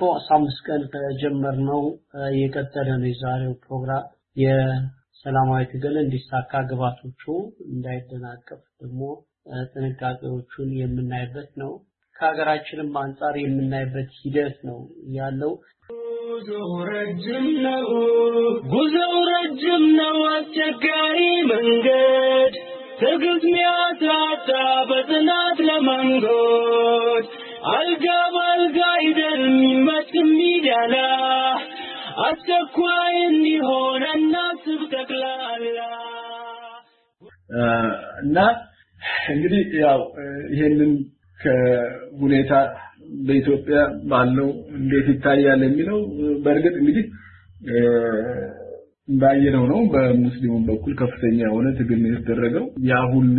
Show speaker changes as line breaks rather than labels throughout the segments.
ባለፈው አስራ አምስት ቀን ከጀመርነው የቀጠለ ነው የዛሬው ፕሮግራም የሰላማዊ ትግል እንዲሳካ ግባቶቹ እንዳይደናቀፍ ደግሞ ጥንቃቄዎቹን የምናይበት ነው። ከሀገራችንም አንጻር የምናይበት ሂደት ነው ያለው።
ጉዞው ረጅም ነው፣ አስቸጋሪ መንገድ ትዕግስት ሚያሳጣ በጽናት አልጋ በአልጋ አይደል የሚመች የሚዳላ አስቸኳይ እንዲሆን እናስብ ጠቅላላ
እና እንግዲህ ያው ይሄንን ከሁኔታ በኢትዮጵያ ባለው እንዴት ይታያል የሚለው በእርግጥ እንግዲህ እንዳየነው ነው። በሙስሊሙም በኩል ከፍተኛ የሆነ ትግል ነው የተደረገው። ያ ሁሉ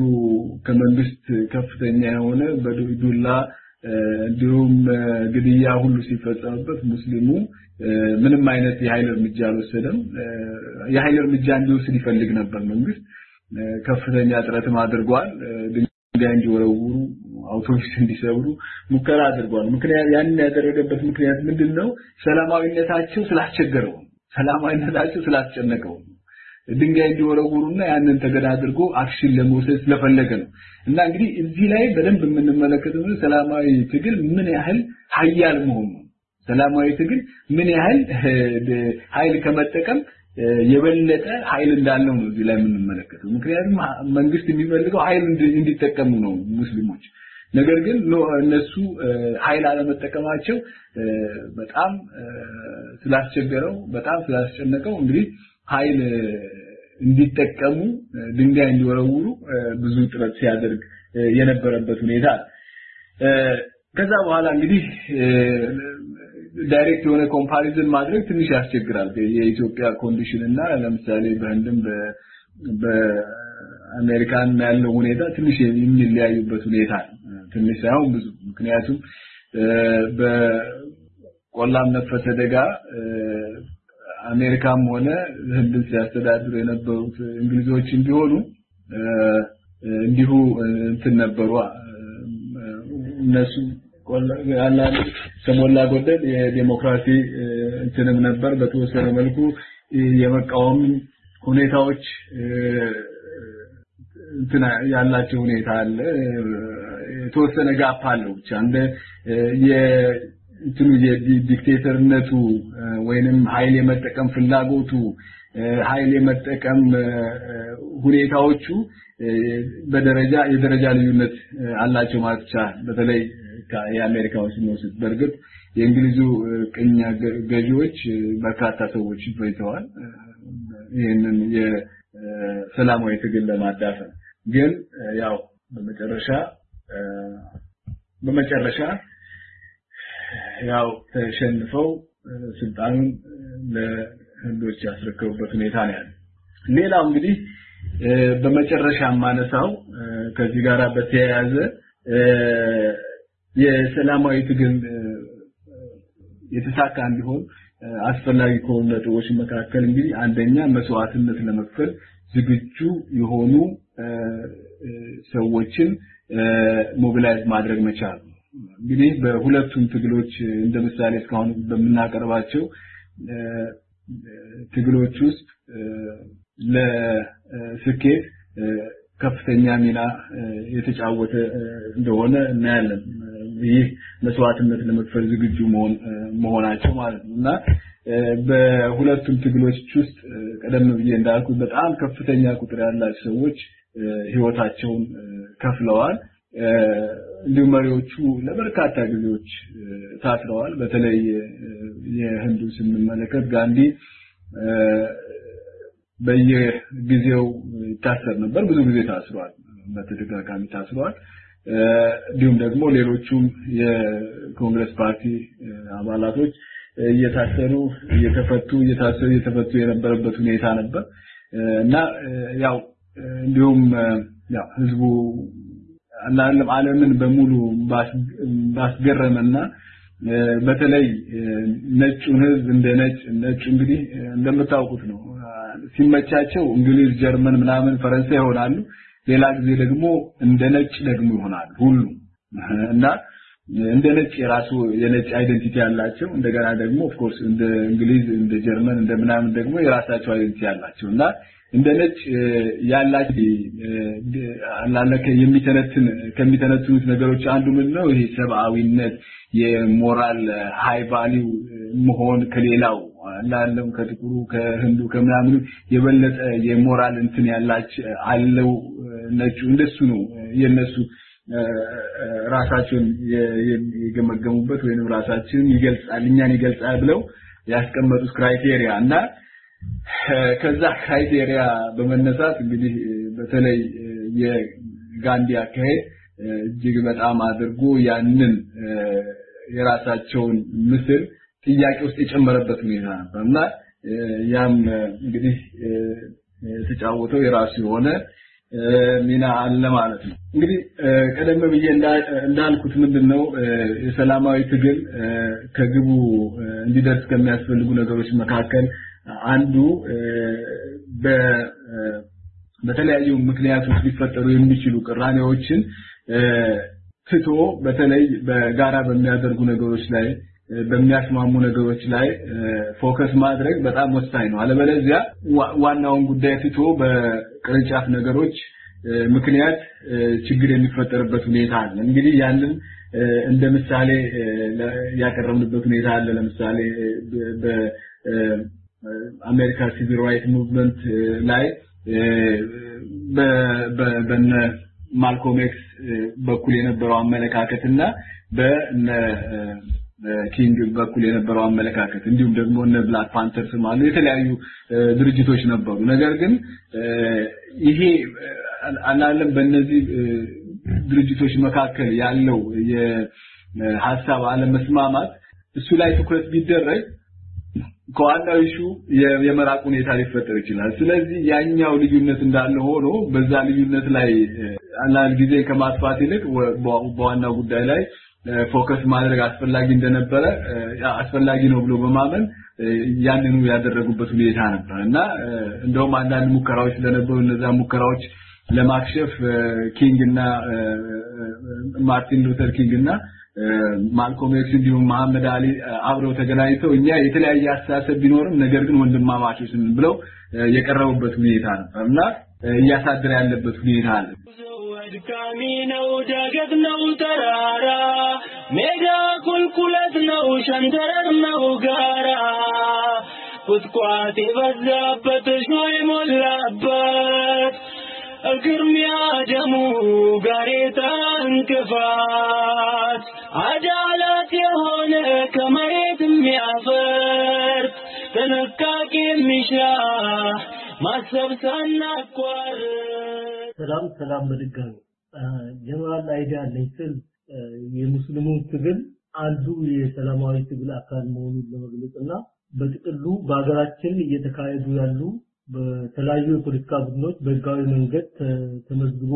ከመንግስት ከፍተኛ የሆነ በዱላ እንዲሁም ግድያ ሁሉ ሲፈጸምበት ሙስሊሙ ምንም አይነት የኃይል እርምጃ አልወሰደም። የኃይል እርምጃ እንዲወስድ ይፈልግ ነበር መንግስት። ከፍተኛ ጥረትም አድርጓል። ድንጋይ እንዲወረውሩ፣ አውቶቡስ እንዲሰብሩ ሙከራ አድርጓል። ምክንያት ያንን ያደረገበት ምክንያት ምንድን ነው? ሰላማዊነታቸው ስላስቸገረው፣ ሰላማዊነታቸው ስላስጨነቀው ድንጋይ እንዲወረውሩና ያንን ተገዳ አድርጎ አክሽን ለመውሰድ ስለፈለገ ነው። እና እንግዲህ እዚህ ላይ በደንብ የምንመለከተው ሰላማዊ ትግል ምን ያህል ሀያል መሆኑ ሰላማዊ ትግል ምን ያህል ኃይል ከመጠቀም የበለጠ ኃይል እንዳለው ነው እዚህ ላይ የምንመለከተው። ምክንያቱም መንግስት የሚፈልገው ኃይል እንዲጠቀሙ ነው ሙስሊሞች። ነገር ግን እነሱ ኃይል አለመጠቀማቸው በጣም ስላስቸገረው በጣም ስላስጨነቀው እንግዲህ ኃይል እንዲጠቀሙ ድንጋይ እንዲወረውሩ ብዙ ጥረት ሲያደርግ የነበረበት ሁኔታ ከዛ በኋላ እንግዲህ direct የሆነ comparison ማድረግ ትንሽ ያስቸግራል። የኢትዮጵያ condition እና ለምሳሌ በህንድም በአሜሪካን ያለው ሁኔታ ትንሽ የሚለያዩበት ሁኔታ ትንሽ ሳይሆን ብዙ። ምክንያቱም በቆላም ነፈሰ ደጋ አሜሪካም ሆነ ህንድን ሲያስተዳድሩ የነበሩት እንግሊዞችም ቢሆኑ እንዲሁ እንትን ነበሩ እነሱ ከሞላ ጎደል የዴሞክራሲ እንትንም ነበር። በተወሰነ መልኩ የመቃወም ሁኔታዎች እንትና ያላቸው ሁኔታ አለ። የተወሰነ gap አለው ብቻ እንደ እንትኑ የ dictator ነቱ ወይንም ኃይል የመጠቀም ፍላጎቱ ኃይል የመጠቀም ሁኔታዎቹ በደረጃ የደረጃ ልዩነት አላቸው ማለት ይቻላል። በተለይ የአሜሪካውን ስንወስድ በእርግጥ የእንግሊዙ ቅኝ ገዢዎች በርካታ ሰዎች ፈጅተዋል። ይህንን የሰላማዊ ትግል ለማዳፈን ግን ያው በመጨረሻ በመጨረሻ ያው ተሸንፈው ስልጣኑን ለህንዶች ያስረከቡበት ሁኔታ ነው ያለው። ሌላው እንግዲህ በመጨረሻ ማነሳው ከዚህ ጋር በተያያዘ የሰላማዊ ትግል የተሳካ እንዲሆን አስፈላጊ ከሆኑ ነጥቦች መካከል እንግዲህ አንደኛ መስዋዕትነት ለመክፈል ዝግጁ የሆኑ ሰዎችን mobilize ማድረግ መቻል እንግዲህ በሁለቱም ትግሎች እንደ ምሳሌ እስካሁን በምናቀርባቸው ትግሎች ውስጥ ለስኬት ከፍተኛ ሚና የተጫወተ እንደሆነ እናያለን። ይህ መስዋዕትነት ለመክፈል ዝግጁ መሆናቸው ማለት ነው እና በሁለቱም ትግሎች ውስጥ ቀደም ብዬ እንዳልኩት በጣም ከፍተኛ ቁጥር ያላቸው ሰዎች ህይወታቸውን ከፍለዋል። እንዲሁም መሪዎቹ ለበርካታ ጊዜዎች ታስረዋል። በተለይ የህንዱ ስንመለከት ጋንዲ በየጊዜው ይታሰር ነበር። ብዙ ጊዜ ታስሯል፣ በተደጋጋሚ ታስሯል። እንዲሁም ደግሞ ሌሎቹም የኮንግረስ ፓርቲ አባላቶች እየታሰሩ እየተፈቱ እየታሰሩ እየተፈቱ የነበረበት ሁኔታ ነበር እና ያው እንዲሁም ያው ህዝቡ አላለም ዓለምን በሙሉ ባስገረመና በተለይ ነጩን ህዝብ እንደ ነጭ ነጩ እንግዲህ እንደምታውቁት ነው። ሲመቻቸው እንግሊዝ፣ ጀርመን ምናምን ፈረንሳይ ይሆናሉ። ሌላ ጊዜ ደግሞ እንደ ነጭ ደግሞ ይሆናሉ ሁሉ እና እንደ ነጭ የራሱ የነጭ identity ያላቸው እንደገና ደግሞ of course እንደ እንግሊዝ እንደ ጀርመን እንደ ምናምን ደግሞ የራሳቸው identity ያላቸው እና እንደ ነጭ ያላቸው አላለከ የሚተነትን ከሚተነትኑት ነገሮች አንዱ ምን ነው ይሄ ሰብአዊነት የሞራል high value መሆን ከሌላው ላለው ከጥቁሩ ከህንዱ ከምናምኑ የበለጠ የሞራል እንትን ያላቸው አለው ነጩ እንደሱ ነው። የነሱ ራሳቸውን የገመገሙበት ወይንም ራሳቸውን ይገልጻል እኛን ይገልጻል ብለው ያስቀመጡት criteria እና ከዛ criteria በመነሳት እንግዲህ በተለይ የጋንዲ አካሄድ እጅግ በጣም አድርጎ ያንን የራሳቸውን ምስል ጥያቄ ውስጥ የጨመረበት ሁኔታ ነበር እና ያም እንግዲህ የተጫወተው የራሱ የሆነ ሚና አለ ማለት ነው። እንግዲህ ቀደም ብዬ እንዳልኩት ምንድነው የሰላማዊ ትግል ከግቡ እንዲደርስ ከሚያስፈልጉ ነገሮች መካከል አንዱ በተለያዩ ምክንያቶች ሊፈጠሩ የሚችሉ ቅራኔዎችን ትቶ በተለይ በጋራ በሚያደርጉ ነገሮች ላይ በሚያስማሙ ነገሮች ላይ focus ማድረግ በጣም ወሳኝ ነው። አለበለዚያ ዋናውን ጉዳይ ትቶ በቅርንጫፍ ነገሮች ምክንያት ችግር የሚፈጠርበት ሁኔታ አለ። እንግዲህ ያንን እንደ ምሳሌ ያቀረብንበት ሁኔታ አለ። ለምሳሌ በአሜሪካ civil right movement ላይ በነ ማልኮም ኤክስ በኩል የነበረው አመለካከት እና በነ ኪንግ በኩል የነበረው አመለካከት እንዲሁም ደግሞ እነ Black Panthers ማለት የተለያዩ ድርጅቶች ነበሩ። ነገር ግን ይሄ አላለም በእነዚህ ድርጅቶች መካከል ያለው የሀሳብ አለመስማማት እሱ ላይ ትኩረት ቢደረግ ከዋናው issue የመራቅ ሁኔታ ሊፈጠር ይችላል። ስለዚህ ያኛው ልዩነት እንዳለ ሆኖ በዛ ልዩነት ላይ አንዳንድ ጊዜ ከማጥፋት ይልቅ በዋናው ጉዳይ ላይ focus ማድረግ አስፈላጊ እንደነበረ አስፈላጊ ነው ብሎ በማመን ያንኑ ያደረጉበት ሁኔታ ነበር እና እንደውም አንዳንድ ሙከራዎች ስለነበሩ እነዛ ሙከራዎች ለማክሸፍ ኪንግ እና ማርቲን ሉተር ኪንግ እና ማልኮም ኤክስ እንዲሁም መሐመድ አሊ አብረው ተገናኝተው እኛ የተለያየ አስተሳሰብ ቢኖርም ነገር ግን ወንድማማቾች ብለው የቀረቡበት ሁኔታ ነበር እና እያሳደረ ያለበት ሁኔታ አለ።
አድካሚ ነው፣ ዳገት ነው፣ ተራራ ሜዳ ቁልቁለት ነው፣ ሸንተረር ነው፣ ጋራ ቁጥቋጥ የበዛበት እሾህ የሞላበት እግርሚያ ደሙ ጋሬጣ እንቅፋት አዳላት የሆነ ከመሬት የሚያፈር ጥንቃቄ የሚሻ ማሰብ ሳናቋርጥ።
ሰላም ሰላም በድጋሚ። ጀነራል አይዲያ አለኝ የሙስሊሙ ትግል አንዱ የሰላማዊ ትግል አካል መሆኑን ለመግለጽና በጥቅሉ በሀገራችን እየተካሄዱ ያሉ በተለያዩ የፖለቲካ ቡድኖች በህጋዊ መንገድ ተመዝግቦ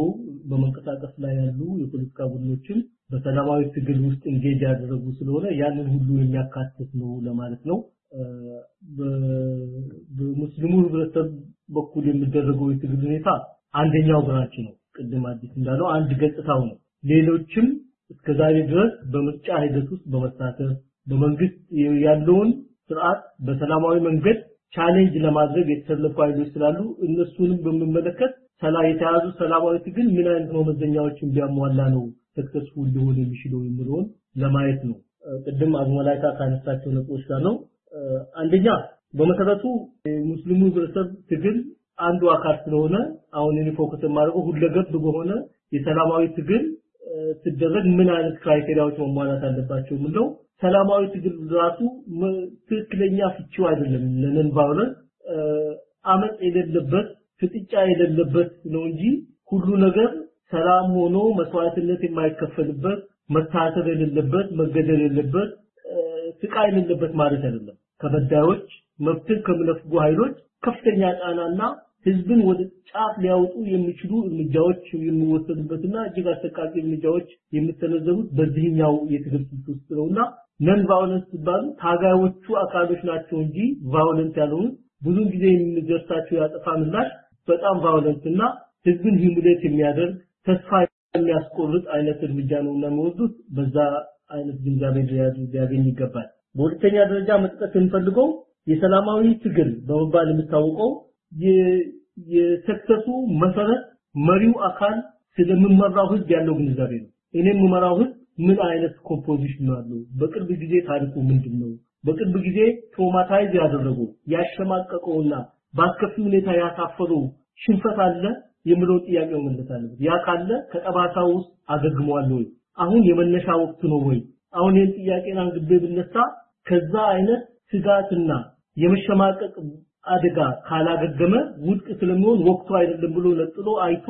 በመንቀሳቀስ ላይ ያሉ የፖለቲካ ቡድኖችን በሰላማዊ ትግል ውስጥ እንጌጅ ያደረጉ ስለሆነ ያንን ሁሉ የሚያካትት ነው ለማለት ነው። በሙስሊሙ ህብረተሰብ በኩል የሚደረገው የትግል ሁኔታ አንደኛው ብራንች ነው። ቅድም አዲስ እንዳለው አንድ ገጽታው ነው። ሌሎችም እስከዛሬ ድረስ በምርጫ ሂደት ውስጥ በመሳተፍ በመንግስት ያለውን ስርዓት በሰላማዊ መንገድ challenge ለማድረግ የተሰለፉ ኃይሎች ስላሉ እነሱንም በሚመለከት ሰላ የተያዙ ሰላማዊ ትግል ምን አይነት መመዘኛዎችን ቢያሟላ ነው successful ሊሆን የሚችለው የሚለውን ለማየት ነው። ቅድም አዝመላይካ ካነሳቸው ነጥቦች ጋር ነው። አንደኛ በመሰረቱ ሙስሊሙ ህብረተሰብ ትግል አንዱ አካል ስለሆነ አሁን እኔ focus የማደርገው ሁለገብ በሆነ የሰላማዊ ትግል ሲደረግ ምን አይነት criteria ዎች መሟላት አለባቸው የምለው ሰላማዊ ትግል ራሱ ትክክለኛ ፍቺው አይደለም። ለነን ቫዮለንስ አመፅ የሌለበት ፍጥጫ የሌለበት ነው እንጂ ሁሉ ነገር ሰላም ሆኖ መስዋዕትነት የማይከፈልበት መታሰር የሌለበት መገደል የሌለበት ስቃይ የሌለበት ማለት አይደለም። ከበዳዮች መብትን ከሚነፍጉ ኃይሎች ከፍተኛ ጫናና ህዝብን ወደ ጫፍ ሊያወጡ የሚችሉ እርምጃዎች የሚወሰዱበትና እጅግ አሰቃቂ እርምጃዎች የሚሰነዘሩት በዚህኛው የትግል ውስጥ ነውና non violence ሲባሉ ታጋዮቹ አካሎች ናቸው እንጂ violence ያልሆኑት ብዙን ጊዜ የሚደርሳቸው ያጠፋ ምላሽ በጣም violence ህዝብን humiliate የሚያደርግ ተስፋ የሚያስቆርጥ አይነት እርምጃ ነው እና በዛ አይነት ግንዛቤ ሊያገኝ ይገባል። በሁለተኛ ደረጃ መጥቀስ የምፈልገው የሰላማዊ ትግል በመባል የሚታወቀው የ success ሱ መሰረት መሪው አካል ስለምመራው ህዝብ ያለው ግንዛቤ ነው። እኔ የምመራው ህዝብ ምን አይነት composition ያለው? በቅርብ ጊዜ ታሪኩ ምንድን ነው? በቅርብ ጊዜ traumatize ያደረገው ያሸማቀቀውና በአስከፊ ሁኔታ ያሳፈረው ሽንፈት አለ የሚለው ጥያቄ መመለስ ያ ካለ ከጠባሳው ውስጥ አገግሟል ወይ? አሁን የመነሻ ወቅት ነው ወይ? አሁን ይህን ጥያቄን አንግቤ ብነሳ ከዛ አይነት ስጋትና የመሸማቀቅ አደጋ ካላገገመ ውድቅ ስለሚሆን ወቅቱ አይደለም ብሎ ነጥሎ አይቶ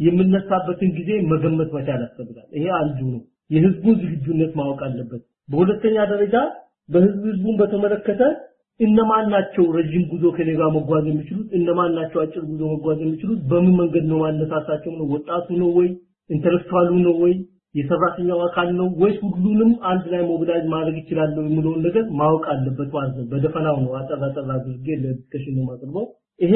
የምነሳበትን ጊዜ መገመት መቻል ያስፈልጋል። ይሄ አንዱ ነው። የህዝቡን ዝግጁነት ማወቅ አለበት። በሁለተኛ ደረጃ በህዝብ ህዝቡን በተመለከተ እነማን ናቸው ረጅም ጉዞ ከኔ ጋር መጓዝ የሚችሉት? እነማን ናቸው አጭር ጉዞ መጓዝ የሚችሉት? በምን መንገድ ነው ማነሳሳቸው ነው? ወጣቱ ነው ወይ? intellectual ኡ ነው ወይ? የሰራተኛው አካል ነው ወይስ ሁሉንም አንድ ላይ mobilize ማድረግ ይችላል የሚለውን ነገር ማወቅ አለበት ማለት ነው። በደፈናው ነው አጠር አድርጌ ለዲስከሽን ነው የማቀርበው። ይሄ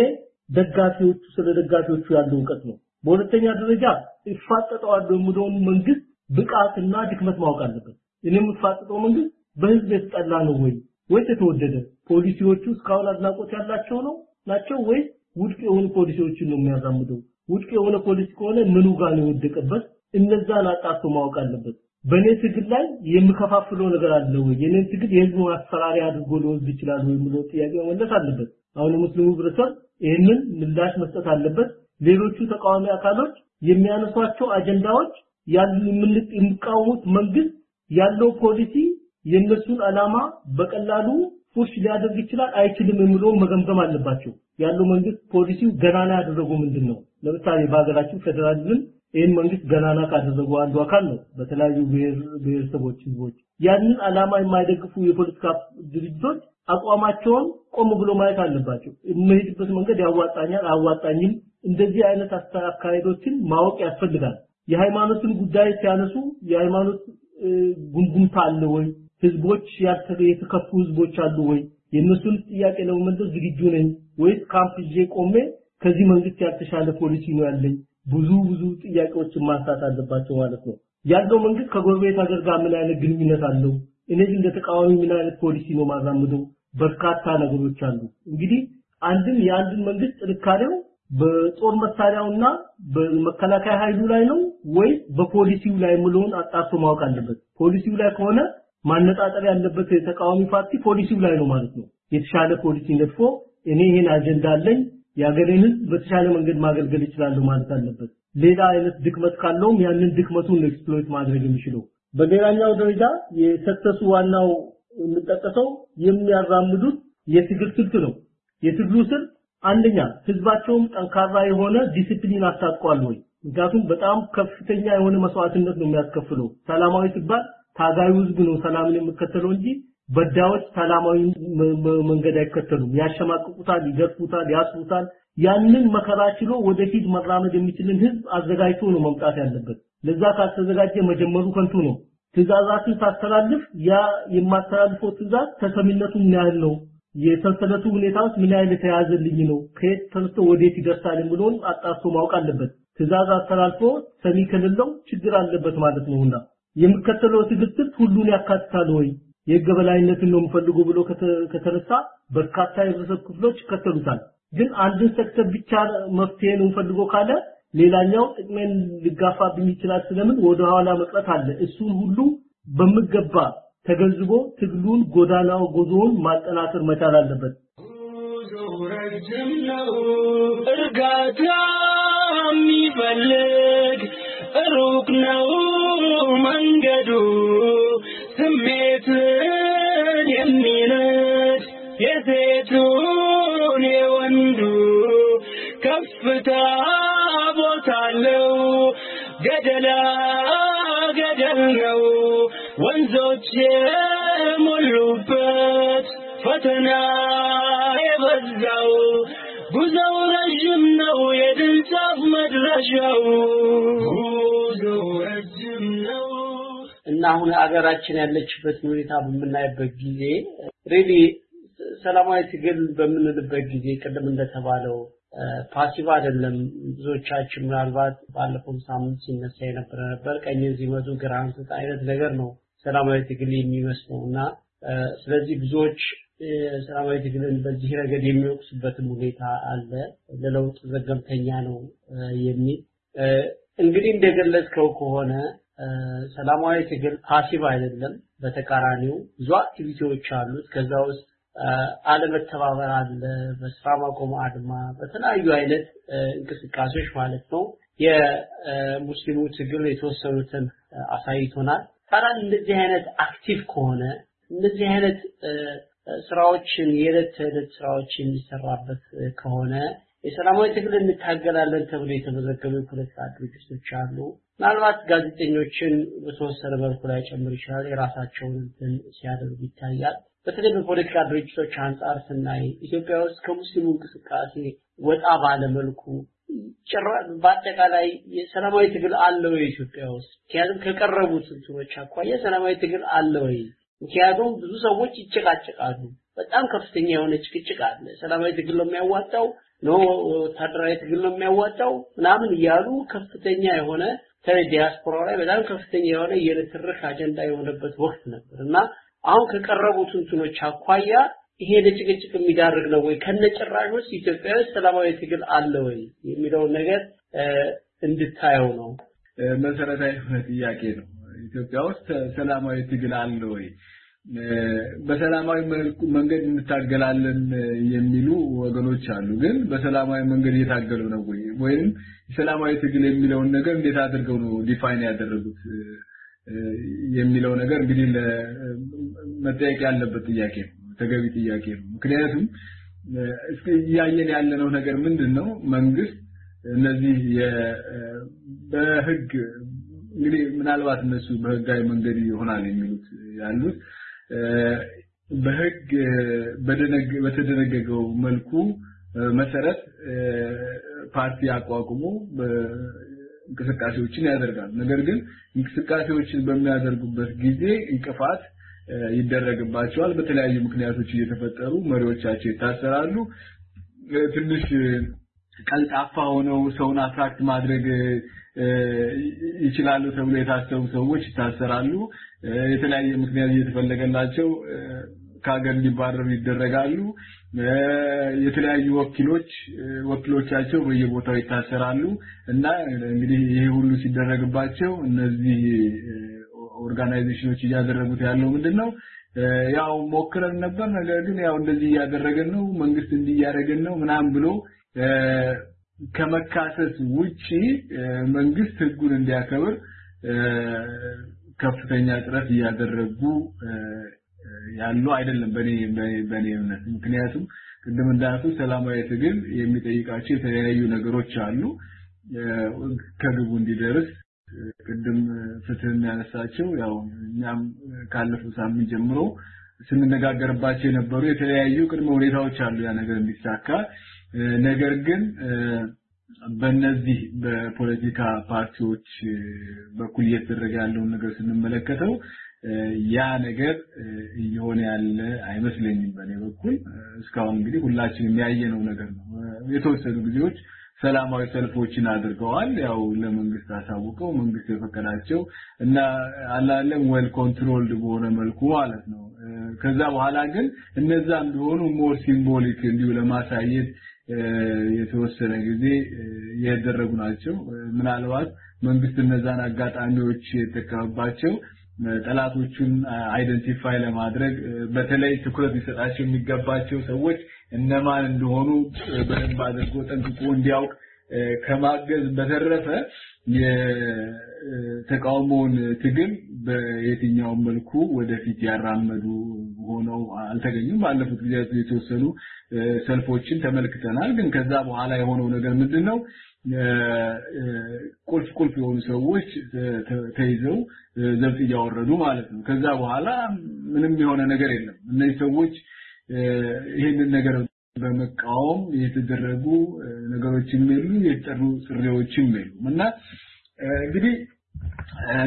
ደጋፊዎቹ ስለ ደጋፊዎቹ ያለው እውቀት ነው። በሁለተኛ ደረጃ ይፋጠጠዋል የሚለውን መንግስት ብቃትና ድክመት ማወቅ አለበት። እኔ የምፋጠጠው መንግስት በህዝብ የተጠላ ነው ወይ ወይስ የተወደደ? ፖሊሲዎቹ እስካሁን አድናቆት ያላቸው ነው ናቸው ወይስ ውድቅ የሆኑ ፖሊሲዎችን ነው የሚያራምደው? ውድቅ የሆነ ፖሊሲ ከሆነ ምኑ ጋር ነው የወደቀበት? እነዛን አጣርቶ ማወቅ አለበት። በእኔ ትግል ላይ የምከፋፍለው ነገር አለ ወይ? የኔን ትግል የህዝቡ ማስፈራሪያ አድርጎ ሊወስድ ይችላል ወይ የሚለው ጥያቄ መመለስ አለበት። አሁን ሙስሊሙ ህብረተሰብ ይህንን ምላሽ መስጠት አለበት። ሌሎቹ ተቃዋሚ አካሎች የሚያነሷቸው አጀንዳዎች የሚቃወሙት መንግስት ያለው ፖሊሲ የነሱን አላማ በቀላሉ ፉርሽ ሊያደርግ ይችላል አይችልም የሚለውን መገምገም አለባቸው። ያለው መንግስት ፖሊሲው ገናና ያደረገው ምንድን ነው? ለምሳሌ በሀገራችን ፌዴራሊዝም ይህን መንግስት ገናና ካደረጉ አንዱ አካል ነው። በተለያዩ ብሔረሰቦች፣ ህዝቦች ያንን አላማ የማይደግፉ የፖለቲካ ድርጅቶች አቋማቸውን ቆም ብሎ ማየት አለባቸው። የምሄድበት መንገድ ያዋጣኛል አያዋጣኝም፣ እንደዚህ አይነት አካሄዶችን ማወቅ ያስፈልጋል። የሃይማኖትን ጉዳይ ሲያነሱ የሃይማኖት ጉንጉንታ አለ ወይ? ህዝቦች የተከፉ ህዝቦች አሉ ወይ? የእነሱን ጥያቄ ለመመለስ ዝግጁ ነኝ ወይስ ካምፕ ይዤ ቆሜ ከዚህ መንግስት ያልተሻለ ፖሊሲ ነው ያለኝ? ብዙ ብዙ ጥያቄዎችን ማንሳት አለባቸው ማለት ነው። ያለው መንግስት ከጎረቤት ሀገር ጋር ምን አይነት ግንኙነት አለው? እኔ እንደ ተቃዋሚ ምን አይነት ፖሊሲ ነው ማራምደው? በርካታ ነገሮች አሉ። እንግዲህ አንድን የአንድን መንግስት ጥንካሬው በጦር መሳሪያውና በመከላከያ ኃይሉ ላይ ነው ወይ በፖሊሲው ላይ ምለውን አጣርቶ ማወቅ አለበት። ፖሊሲው ላይ ከሆነ ማነጣጠር ያለበት የተቃዋሚ ፓርቲ ፖሊሲው ላይ ነው ማለት ነው። የተሻለ ፖሊሲ ነድፎ እኔ ይሄን አጀንዳ አለኝ የሀገሬን ህዝብ በተሻለ መንገድ ማገልገል ይችላሉ ማለት አለበት። ሌላ አይነት ድክመት ካለውም ያንን ድክመቱን exploit ማድረግ የሚችለው። በሌላኛው ደረጃ የ success ኡ ዋናው የምጠቀሰው የሚያራምዱት የትግል ስልት ነው። የትግሉ ስልት አንደኛ ህዝባቸውም ጠንካራ የሆነ ዲሲፕሊን አስታጥቋል ወይ? ምክንያቱም በጣም ከፍተኛ የሆነ መስዋዕትነት ነው የሚያስከፍለው። ሰላማዊ ሲባል ታጋዩ ህዝብ ነው ሰላምን የሚከተለው እንጂ በዳዮች ሰላማዊ መንገድ አይከተሉም። ያሸማቅቁታል፣ ይገርፉታል፣ ያስሩታል። ያንን መከራ ችሎ ወደፊት መራመድ የሚችልን ህዝብ አዘጋጅቶ ነው መምጣት ያለበት። ለዛ ካልተዘጋጀ መጀመሩ ከንቱ ነው። ትእዛዛትን ሳስተላልፍ ያ የማስተላልፈው ትእዛዝ ተሰሚነቱ ምን ያህል ነው? የሰንሰለቱ ሁኔታዎች ምን ያህል የተያዘልኝ ነው? ከየት ተነስቶ ወዴት ይደርሳል የሚለውን አጣርቶ ማወቅ አለበት። ትእዛዝ አስተላልፎ ሰሚ ከሌለው ችግር አለበት ማለት ነውና የሚከተለው ትግል ስልት ሁሉን ያካትታል ወይ? የህግ በላይነትን ነው የምፈልገው ብሎ ከተነሳ በርካታ የህብረተሰብ ክፍሎች ይከተሉታል። ግን አንድን ሴክተር ብቻ መፍትሄ ነው የምፈልገው ካለ ሌላኛው ጥቅሜን ሊጋፋብኝ ይችላል ስለምን ወደ ኋላ መቅረት አለ። እሱን ሁሉ በሚገባ ተገንዝቦ ትግሉን ጎዳናው ጉዞውን ማጠናከር መቻል አለበት።
እርጋታ ሩቅ ነው መንገዱ ስሜትን የሴቱን የወንዱ ከፍታ ቦታ አለው ገደላ ገደል ነው ወንዞች የሞሉበት ፈተና የበዛው። ጉዞው ረዥም ነው የድል ጫፍ መድረሻው። ጉዞው ረጅም ነው።
እና አሁን ሀገራችን ያለችበትን ሁኔታ በምናይበት ጊዜ ready ሰላማዊ ትግል በምንልበት ጊዜ ቅድም እንደተባለው passive አይደለም። ብዙዎቻችን ምናልባት ባለፈው ሳምንት ሲነሳ የነበረ ነበር ቀኝን ሲመቱ ግራን ስጥ አይነት ነገር ነው ሰላማዊ ትግል የሚመስለው እና ስለዚህ ብዙዎች ሰላማዊ ትግልን በዚህ ረገድ የሚወቅሱበትም ሁኔታ አለ። ለለውጥ ዘገምተኛ ነው የሚል እንግዲህ እንደገለጽከው ከሆነ ሰላማዊ ትግል passive አይደለም። በተቃራኒው ብዙ activity ዎች አሉት። ከዛ ውስጥ አለመተባበር አለ፣ በስራ ማቆም አድማ፣ በተለያዩ አይነት እንቅስቃሴዎች ማለት ነው። የሙስሊሙ ትግል የተወሰኑትን አሳይቶናል። ታዲያ እንደዚህ አይነት active ከሆነ እንደዚህ አይነት ስራዎችን የዕለት ተዕለት ስራዎች የሚሰራበት ከሆነ የሰላማዊ ትግል እንታገላለን ተብሎ የተመዘገቡ የፖለቲካ ድርጅቶች አሉ። ምናልባት ጋዜጠኞችን በተወሰነ መልኩ ላይ ጨምር ይችላል። የራሳቸውን እንትን ሲያደርጉ ይታያል። በተለይ በፖለቲካ ድርጅቶች አንጻር ስናይ ኢትዮጵያ ውስጥ ከሙስሊሙ እንቅስቃሴ ወጣ ባለ መልኩ በአጠቃላይ የሰላማዊ ትግል አለ ወይ ኢትዮጵያ ውስጥ? ምክንያቱም ከቀረቡት እንትኖች አኳያ ሰላማዊ ትግል አለ ወይ? ምክንያቱም ብዙ ሰዎች ይጨቃጨቃሉ። በጣም ከፍተኛ የሆነ ጭቅጭቅ አለ። ሰላማዊ ትግል ነው የሚያዋጣው ወታደራዊ ትግል ነው የሚያዋጣው ምናምን እያሉ ከፍተኛ የሆነ ዲያስፖራ ላይ በጣም ከፍተኛ የሆነ የንትርክ አጀንዳ የሆነበት ወቅት ነበር እና አሁን ከቀረቡት እንትኖች አኳያ ይሄ ለጭቅጭቅ የሚዳርግ ነው ወይ ከነጭራሽ ውስጥ ኢትዮጵያ ውስጥ ሰላማዊ ትግል አለ ወይ የሚለውን ነገር እንድታየው ነው።
መሰረታዊ የሆነ ጥያቄ ነው። ኢትዮጵያ ውስጥ ሰላማዊ ትግል አለ ወይ? በሰላማዊ መንገድ እንታገላለን የሚሉ ወገኖች አሉ። ግን በሰላማዊ መንገድ እየታገሉ ነው ወይ? ወይም ሰላማዊ ትግል የሚለውን ነገር እንዴት አድርገው ነው define ያደረጉት የሚለው ነገር እንግዲህ መጠየቅ ያለበት ጥያቄ ነው። ተገቢ ጥያቄ ነው። ምክንያቱም እስኪ እያየን ያለነው ነገር ምንድን ነው? መንግስት እነዚህ በህግ እንግዲህ ምናልባት እነሱ በህጋዊ መንገድ ይሆናል የሚሉት ያሉት በህግ በተደነገገው መልኩ መሰረት ፓርቲ አቋቁሞ እንቅስቃሴዎችን ያደርጋል። ነገር ግን እንቅስቃሴዎችን በሚያደርጉበት ጊዜ እንቅፋት ይደረግባቸዋል። በተለያዩ ምክንያቶች እየተፈጠሩ መሪዎቻቸው ይታሰራሉ። ትንሽ ቀልጣፋ ሆነው ሰውን አትራክት ማድረግ ይችላሉ ተብሎ የታሰቡ ሰዎች ይታሰራሉ። የተለያየ ምክንያት እየተፈለገላቸው ከሀገር እንዲባረሩ ይደረጋሉ። የተለያዩ ወኪሎች ወኪሎቻቸው በየቦታው ይታሰራሉ እና እንግዲህ ይሄ ሁሉ ሲደረግባቸው እነዚህ organization ኖች እያደረጉት ያለው ምንድነው? ያው ሞክረን ነበር፣ ነገር ግን ያው እንደዚህ እያደረገን ነው፣ መንግስት እንዲህ እያደረገን ነው ምናምን ብሎ ከመካሰስ ውጪ መንግስት ህጉን እንዲያከብር ከፍተኛ ጥረት እያደረጉ ያሉ አይደለም በኔ በኔ እምነት። ምክንያቱም ቅድም እንዳልኩ ሰላማዊ ትግል የሚጠይቃቸው የተለያዩ ነገሮች አሉ ከግቡ እንዲደርስ ቅድም ፍትህን ያነሳቸው ያው እኛም ካለፈው ሳምንት ጀምሮ ስንነጋገርባቸው የነበሩ የተለያዩ ቅድመ ሁኔታዎች አሉ ያ ነገር እንዲሳካ። ነገር ግን በእነዚህ በፖለቲካ ፓርቲዎች በኩል እየተደረገ ያለውን ነገር ስንመለከተው ያ ነገር እየሆነ ያለ አይመስለኝም። በእኔ በኩል እስካሁን እንግዲህ ሁላችንም ያየነው ነገር ነው። የተወሰኑ ጊዜዎች ሰላማዊ ሰልፎችን አድርገዋል። ያው ለመንግስት አሳውቀው መንግስት የፈቀዳቸው እና አላለም well controlled በሆነ መልኩ ማለት ነው። ከዛ በኋላ ግን እነዛ ቢሆኑ more symbolic እንዲሁ ለማሳየት የተወሰነ ጊዜ ያደረጉ ናቸው። ምናልባት መንግስት እነዛን አጋጣሚዎች የተጠቀመባቸው ጠላቶቹን identify ለማድረግ በተለይ ትኩረት ሊሰጣቸው የሚገባቸው ሰዎች እነማን እንደሆኑ በደንብ አድርጎ ጠንቅቆ እንዲያውቅ ከማገዝ በተረፈ የተቃውሞውን ትግል በየትኛውም መልኩ ወደፊት ያራመዱ ሆነው አልተገኙም። ባለፉት ጊዜያት የተወሰኑ ሰልፎችን ተመልክተናል። ግን ከዛ በኋላ የሆነው ነገር ምንድን ነው? ቁልፍ ቁልፍ የሆኑ ሰዎች ተይዘው ዘብጥ እያወረዱ ማለት ነው። ከዛ በኋላ ምንም የሆነ ነገር የለም። እነዚህ ሰዎች ይህንን ነገር በመቃወም የተደረጉ ነገሮችም የሉ፣ የተጠሩ ጥሪዎችም የሉም እና እንግዲህ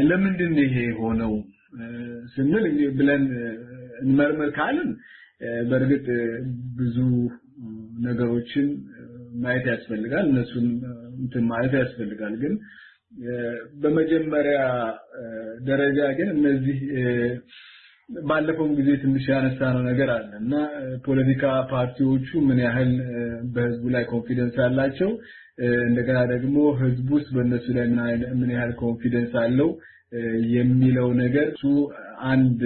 ለምንድን ነው ይሄ ሆነው ስንል ብለን እንመርምር ካልን በእርግጥ ብዙ ነገሮችን ማየት ያስፈልጋል። እነሱን እንትን ማለት ያስፈልጋል። ግን በመጀመሪያ ደረጃ ግን እነዚህ ባለፈውም ጊዜ ትንሽ ያነሳነው ነገር አለ እና ፖለቲካ ፓርቲዎቹ ምን ያህል በህዝቡ ላይ confidence አላቸው፣ እንደገና ደግሞ ህዝቡስ በእነሱ ላይ ምን ያህል confidence አለው የሚለው ነገር እሱ አንድ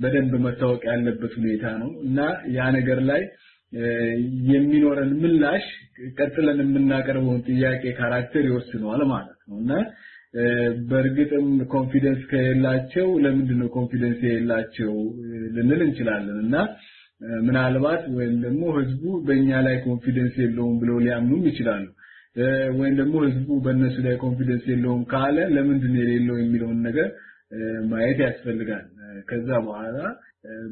በደንብ መታወቅ ያለበት ሁኔታ ነው እና ያ ነገር ላይ የሚኖረን ምላሽ ቀጥለን የምናቀርበውን ጥያቄ character ይወስነዋል ማለት ነው። እና በእርግጥም confidence ከሌላቸው ለምንድን ነው confidence የሌላቸው ልንል እንችላለን? እና ምናልባት ወይም ደግሞ ህዝቡ በእኛ ላይ confidence የለውም ብለው ሊያምኑም ይችላሉ። ወይም ደግሞ ህዝቡ በእነሱ ላይ confidence የለውም ካለ ለምንድን ነው የሌለው የሚለውን ነገር ማየት ያስፈልጋል። ከዛ በኋላ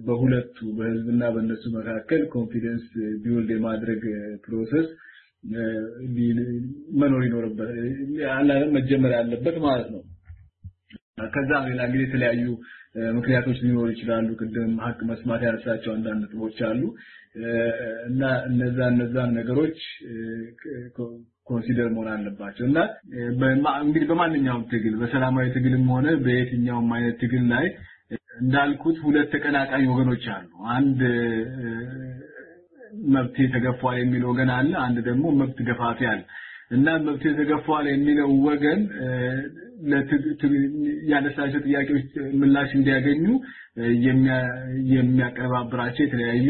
በሁለቱ በህዝብና በእነሱ መካከል confidence build የማድረግ process መኖር ይኖርበት መጀመር ያለበት ማለት ነው። ከዛ ሌላ እንግዲህ የተለያዩ ምክንያቶች ሊኖሩ ይችላሉ። ቅድም ሀቅ መስማት ያነሳቸው አንዳንድ ነጥቦች አሉ። እና እነዛ እነዛን ነገሮች consider መሆን አለባቸው። እና እንግዲህ በማንኛውም ትግል በሰላማዊ ትግልም ሆነ በየትኛውም አይነት ትግል ላይ እንዳልኩት ሁለት ተቀናቃኝ ወገኖች አሉ። አንድ መብት ተገፏል የሚል ወገን አለ አንድ ደግሞ መብት ገፋፊ አለ። እና መብት ተገፏል የሚለው ወገን ያነሳቸው ጥያቄዎች ምላሽ እንዲያገኙ የሚያቀባብራቸው የተለያዩ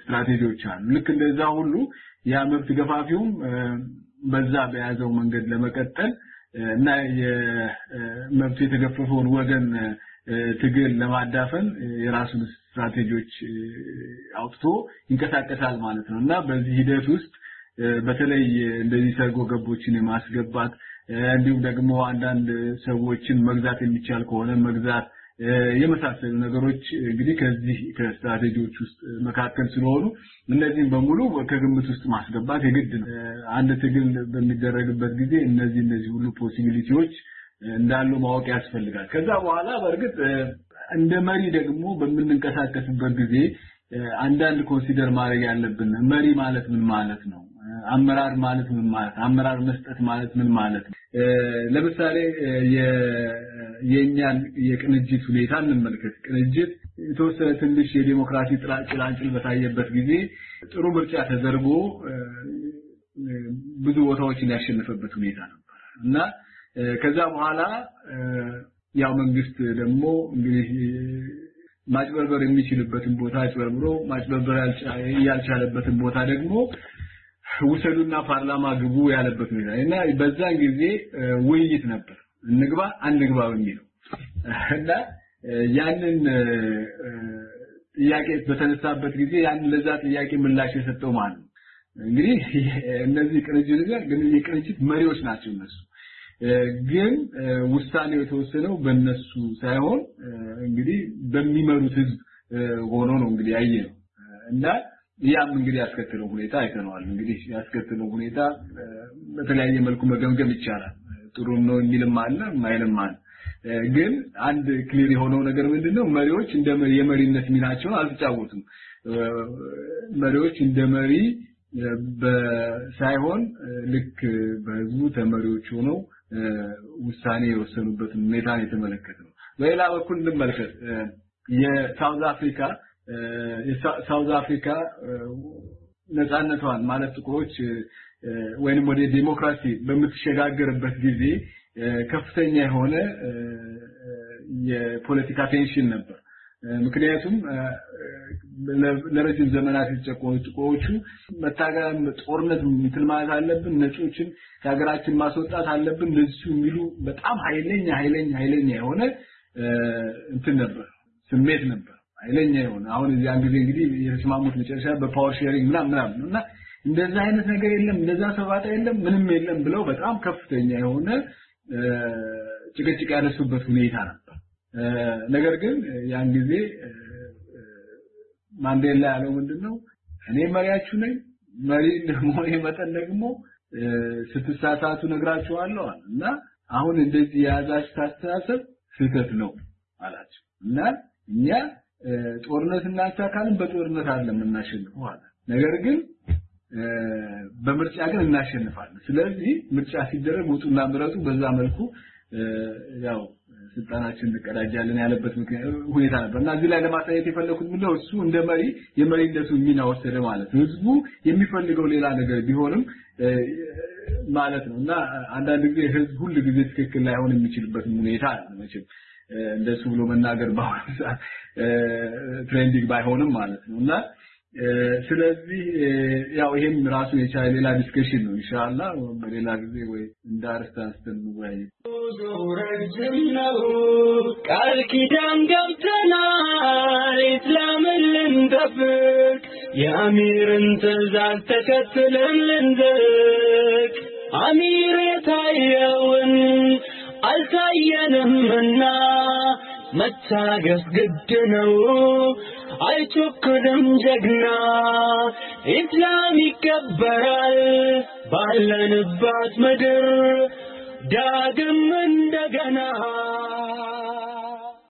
ስትራቴጂዎች አሉ። ልክ እንደዛ ሁሉ ያ መብት ገፋፊውም በዛ በያዘው መንገድ ለመቀጠል እና የመብቱ የተገፈፈውን ወገን ትግል ለማዳፈን የራሱን ስትራቴጂዎች አውጥቶ ይንቀሳቀሳል ማለት ነው እና በዚህ ሂደት ውስጥ በተለይ እንደዚህ ሰርጎ ገቦችን የማስገባት እንዲሁም ደግሞ አንዳንድ ሰዎችን መግዛት የሚቻል ከሆነ መግዛት የመሳሰሉ ነገሮች እንግዲህ ከዚህ ከስትራቴጂዎች ውስጥ መካከል ስለሆኑ እነዚህም በሙሉ ከግምት ውስጥ ማስገባት የግድ ነው። አንድ ትግል በሚደረግበት ጊዜ እነዚህ እነዚህ ሁሉ possibility ዎች እንዳሉ ማወቅ ያስፈልጋል። ከዛ በኋላ በእርግጥ እንደ መሪ ደግሞ በምንንቀሳቀስበት ጊዜ አንዳንድ consider ማድረግ ያለብን መሪ ማለት ምን ማለት ነው? አመራር ማለት ምን ማለት አመራር መስጠት ማለት ምን ማለት ነው? ለምሳሌ የኛን የቅንጅት ሁኔታ እንመልከት። ቅንጅት የተወሰነ ትንሽ የዲሞክራሲ ጭላንጭል በታየበት ጊዜ ጥሩ ምርጫ ተደርጎ ብዙ ቦታዎችን ያሸነፈበት ሁኔታ ነበር እና ከዛ በኋላ ያው መንግስት ደግሞ እንግዲህ ማጭበርበር የሚችልበትን ቦታ አጭበርብሮ ማጭበርበር ያልቻለበትን ቦታ ደግሞ ውሰዱና ፓርላማ ግቡ ያለበት ሁኔታ እና በዛን ጊዜ ውይይት ነበር። እንግባ አንግባ በሚለው እና ያንን ጥያቄ በተነሳበት ጊዜ ያንን ለዛ ጥያቄ ምላሽ የሰጠው ማለት ነው? እንግዲህ እነዚህ ቅንጅት ግን የቅንጅት መሪዎች ናቸው እነሱ ግን ውሳኔው የተወሰነው በእነሱ ሳይሆን እንግዲህ በሚመሩት ህዝብ ሆኖ ነው እንግዲህ ያየ ነው እና ያም እንግዲህ ያስከተለው ሁኔታ አይተነዋል። እንግዲህ ያስከተለው ሁኔታ በተለያየ መልኩ መገምገም ይቻላል። ጥሩ ነው የሚልም አለ ማይልም አለ። ግን አንድ ክሊር የሆነው ነገር ምንድነው? መሪዎች እንደ የመሪነት ሚናቸውን አልተጫወቱም። መሪዎች እንደ መሪ ሳይሆን ልክ በህዝቡ ተመሪዎች ሆነው ውሳኔ የወሰኑበትን ሁኔታ ነው የተመለከተው በሌላ በኩል እንመልከት። የ South Africa የ South Africa ነፃነቷን ማለት ጥቁሮች ወይንም ወደ ዲሞክራሲ በምትሸጋገርበት ጊዜ ከፍተኛ የሆነ የፖለቲካ tension ነበር ምክንያቱም ለረጅም ዘመናት የተጨቆኑ ጥቁሮቹ መታገል ጦርነት እንትን ማለት አለብን ነጮችን ከሀገራችን ማስወጣት አለብን እንደዚህ የሚሉ በጣም ኃይለኛ ኃይለኛ ኃይለኛ የሆነ እንትን ነበር ስሜት ነበር ኃይለኛ የሆነ። አሁን እዚያን ጊዜ እንግዲህ የተስማሙት መጨረሻ በ power sharing ምናምን ምናምን ነው እና እንደዛ አይነት ነገር የለም እንደዛ ሰባጣ የለም ምንም የለም ብለው በጣም ከፍተኛ የሆነ ጭቅጭቅ ያነሱበት ሁኔታ ነበር ነገር ግን ያን ጊዜ ማንዴላ ያለው ምንድነው? እኔ መሪያችሁ ነኝ መሪ እንደመሆኔ መጠን ደግሞ ስትሳሳቱ ነግራችኋለሁ እና አሁን እንደዚህ የያዛችሁት አስተሳሰብ ስህተት ነው አላቸው። እና እኛ ጦርነት እናሳካለን በጦርነት አይደለም እናሸንፈው አለ። ነገር ግን በምርጫ ግን እናሸንፋለን። ስለዚህ ምርጫ ሲደረግ ውጡና ምረጡ፣ በዛ መልኩ ያው ስልጣናችን እንቀዳጃለን ያለበት ሁኔታ ነበር። እና እዚህ ላይ ለማሳየት የፈለኩት ምንድነው? እሱ እንደ መሪ የመሪነቱ ሚና ወሰደ ማለት ነው። ህዝቡ የሚፈልገው ሌላ ነገር ቢሆንም ማለት ነው። እና አንዳንድ ጊዜ ህዝብ ሁል ጊዜ ትክክል ላይሆን የሚችልበትም ሁኔታ መቼም። እንደሱ ብሎ መናገር በአሁኑ ሰዓት trending ባይሆንም ማለት ነው። እና ስለዚህ ያው ይሄም ራሱን የቻለ ሌላ discussion ነው። ኢንሻአላህ በሌላ ጊዜ ወይ እንደ አርስት
ረጅም ነው ቃል ኪዳን ገብተናል ኢስላምን ልንጠብቅ የአሚርን ትእዛዝ ተከትለን ልንዘቅ አሚር የታየውን አልታየንምና መታገስ ግድ ነው። አይቸኩልም ጀግና ኢስላም ይከበራል። ባለንባት ምድር ዳግም እንደገና